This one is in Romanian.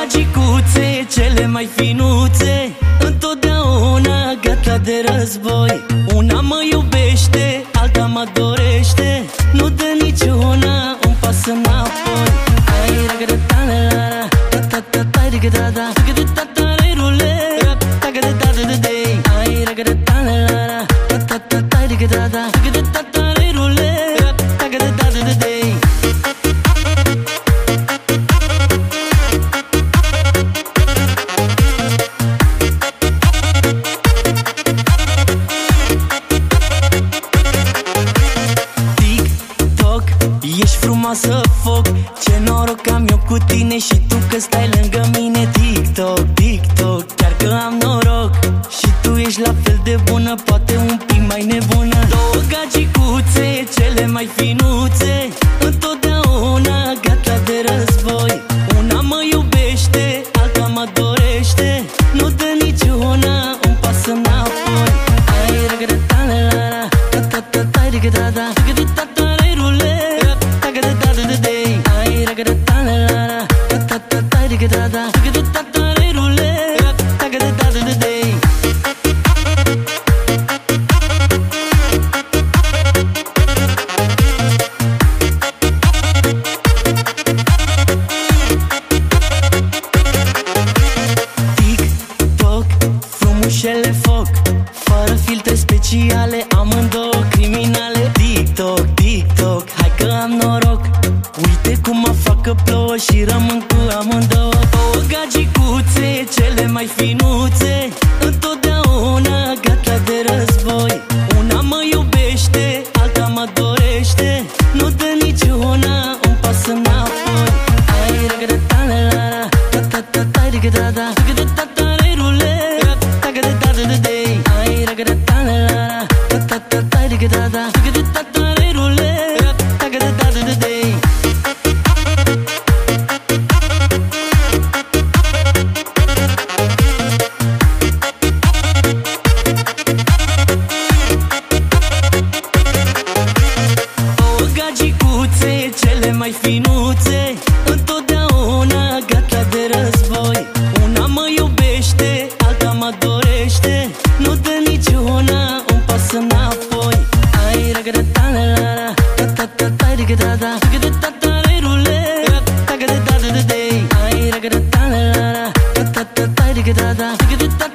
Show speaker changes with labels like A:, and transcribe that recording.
A: gagicuțe, cele mai finuțe. Întotdeauna gata de război. Una mă iubește, alta mă dorește. Nu dă niciuna un pas înapoi. Ai ragă frumoasă foc Ce noroc am eu cu tine Și tu că stai lângă mine. TikTok, TikTok Chiar că am noroc. Și tu ești la fel de bună Poate un pic mai nebună. Două gagicuțe Cele mai finuțe frumușele foc Fără filtre speciale, amândouă criminale. TikTok, TikTok, hai că am noroc. Uite cum mă fac că plouă și rămân cu amândouă. Două gagicuțe, cele mai finuțe. Întotdeauna gata de război. Una mă iubește, alta mă dorește. Nu dă niciuna un pas înapoi. Ai ragă ta la la la. Ta ta ta ta ragă da da Ragă ta ta re rule. Ragă da da da da da Ai ragă ta la la la. Ta ta ta ta ragă da da Ragă ta dorește Nu dă niciuna un pas înapoi. Ai ragă ta la la la. Ta ta ta ta ragă da da. Ragă ta ta re rule. Ragă da da da da. Ai ragă ta la la la. Ta ta ta ta ragă da. Da